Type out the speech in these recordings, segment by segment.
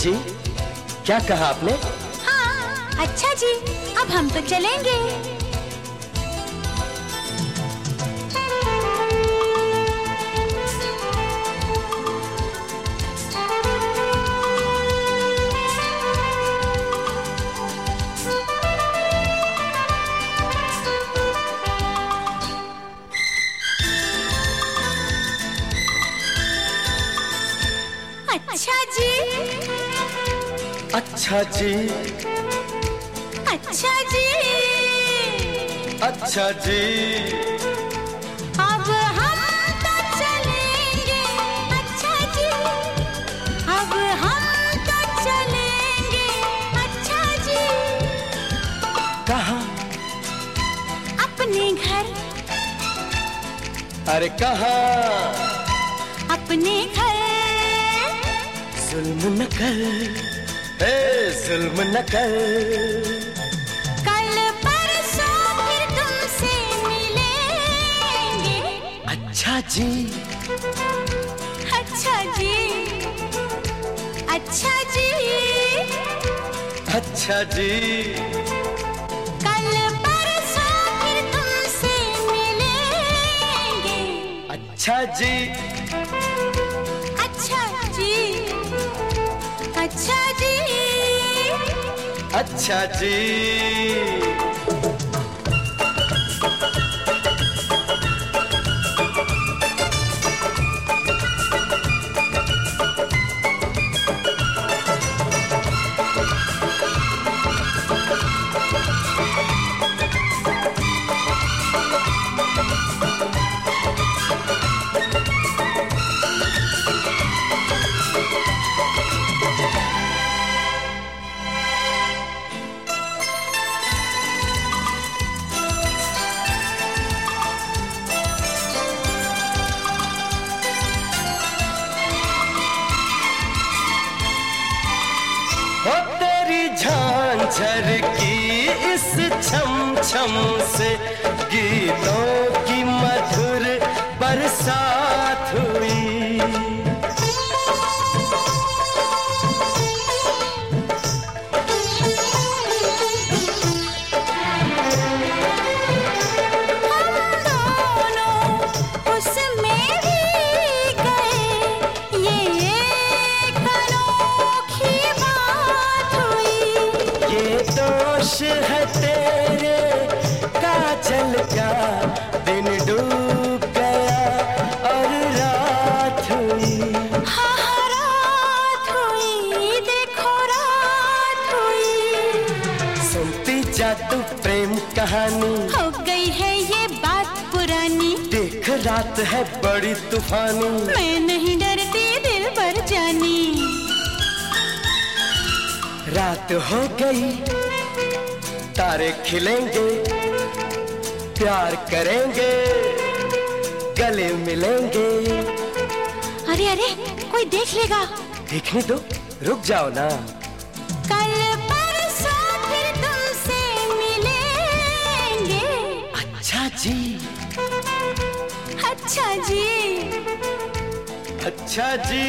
जी। क्या कहा आपने? हाँ अच्छा जी अब हम तो चलेंगे। अच्छा जी। अच्छा जी। अच्छा जी। अब हम तो चलेंगे। अच्छा जी। अब हम तो चलेंगे। अच्छा जी। कहा? अपने घर। अरे कहा? अपने घर। जुल्म न कर। ए जुल्म न कर। कल परसों फिर तुमसे मिलेंगे। अच्छा जी। अच्छा जी। अच्छा जी। अच्छा जी। कल परसों फिर तुमसे मिलेंगे। अच्छा जी। अच्छा जी। हो तेरी झांझर की इस छम छम से गीतों दोष है तेरे काजल का दिन डूब गया और रात हुई। हाँ रात हुई देखो रात हुई। सुनती जा तू प्रेम कहानी। हो गई है ये बात पुरानी। देख रात है बड़ी तूफानी। मैं नहीं डरती दिल भर जानी। रात हो गई तारे खिलेंगे प्यार करेंगे गले मिलेंगे। अरे अरे कोई देख लेगा। देखने दो रुक जाओ ना। कल परसों फिर तुमसे मिलेंगे। अच्छा जी। अच्छा जी। अच्छा जी।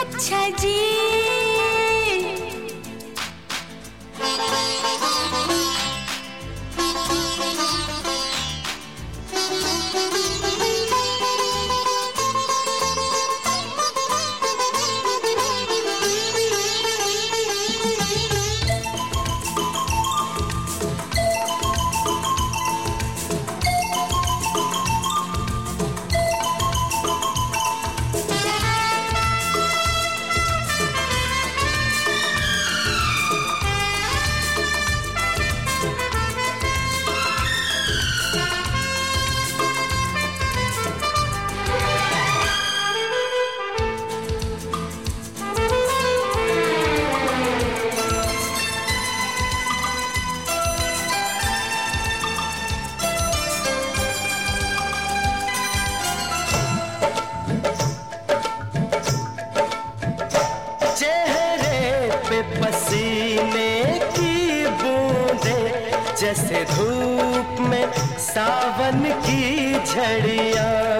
अच्छा जी। जैसे धूप में सावन की झड़िया।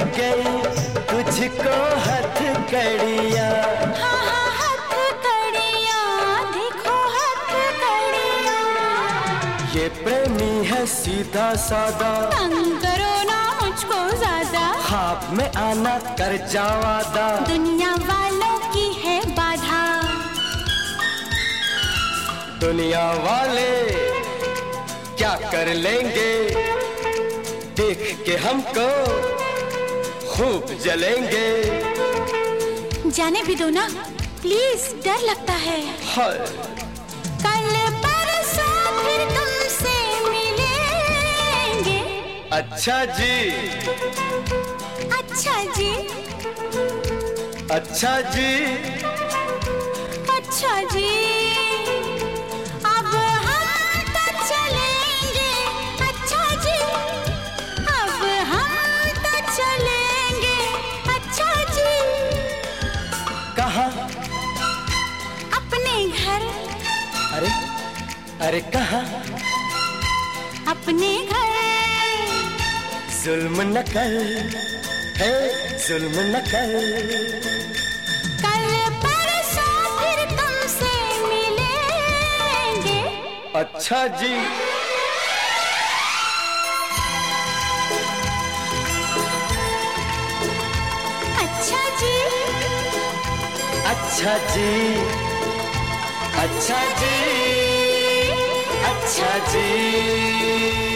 तुझको हथ कड़िया। हाँ हाँ हथ कड़िया देखो हथ कड़िया। ये प्रेमी है सीधा सादा। तंग करो ना मुझको ज़्यादा। खाप में आना कर जावादा दुनिया वालों की है बाधा। दुनिया वाले क्या कर लेंगे? देख के हमको खूब जलेंगे। जाने भी दो ना। प्लीज़ डर लगता है। हाय। कल परसों फिर तुमसे मिलेंगे। अच्छा जी। अच्छा जी। अच्छा जी। अच्छा जी। अरे कहा? अपने घर। जुल्म न कर है? जुल्म न कर। कल परसों फिर तुमसे मिलेंगे। अच्छा जी। अच्छा जी। अच्छा जी। अच्छा जी। अच्छा जी